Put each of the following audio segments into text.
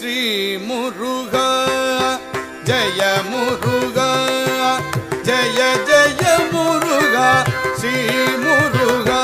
ஸ்ரீ முருக. ஜய முருக. ஜய ஜய முருகா. ஸ்ரீ முருகா.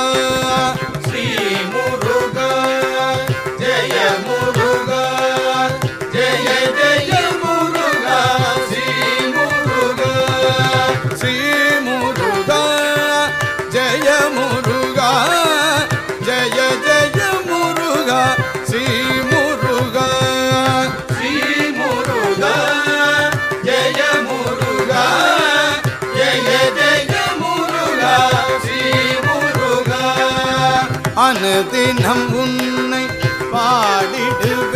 நான் தினம் உன்னை பாடிடுவேன்.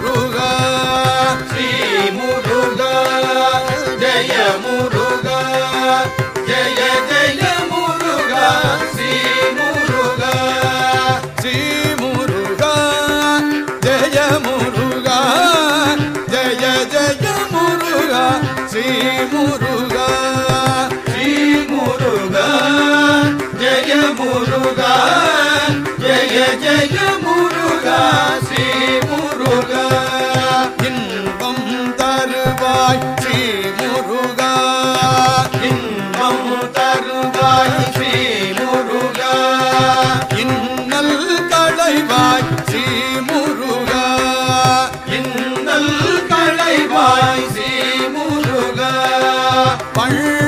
முருகா ஸ்ரீ முருகா ஜெய முருகா ஜெய ஜெய முருகா ஸ்ரீ முருகா. இன்பம் தருவாய்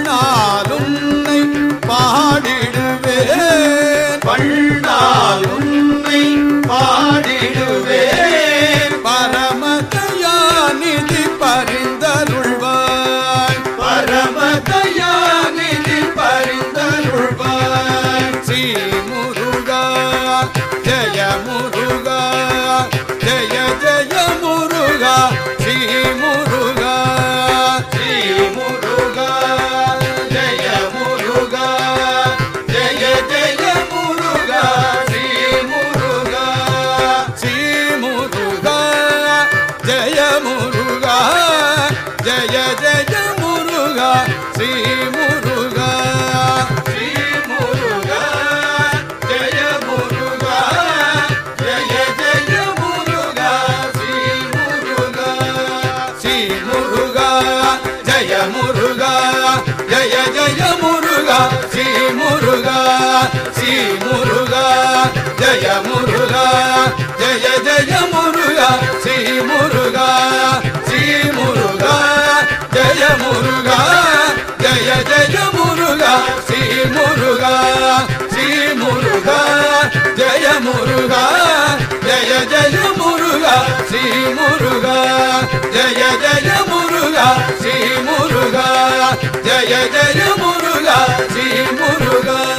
நாள் మురుగా శ్రీ మురుగా జయ మురుగా జయ జయ మురుగా శ్రీ మురుగా శ్రీ మురుగా జయ మురుగా జయ జయ మురుగా శ్రీ మురుగా శ్రీ మురుగా జయ మురుగా జయ జయ మురుగా శ్రీ మురుగా జయ జయ Muruga Shri Jaya Jaya Muruga, Jai Muruga.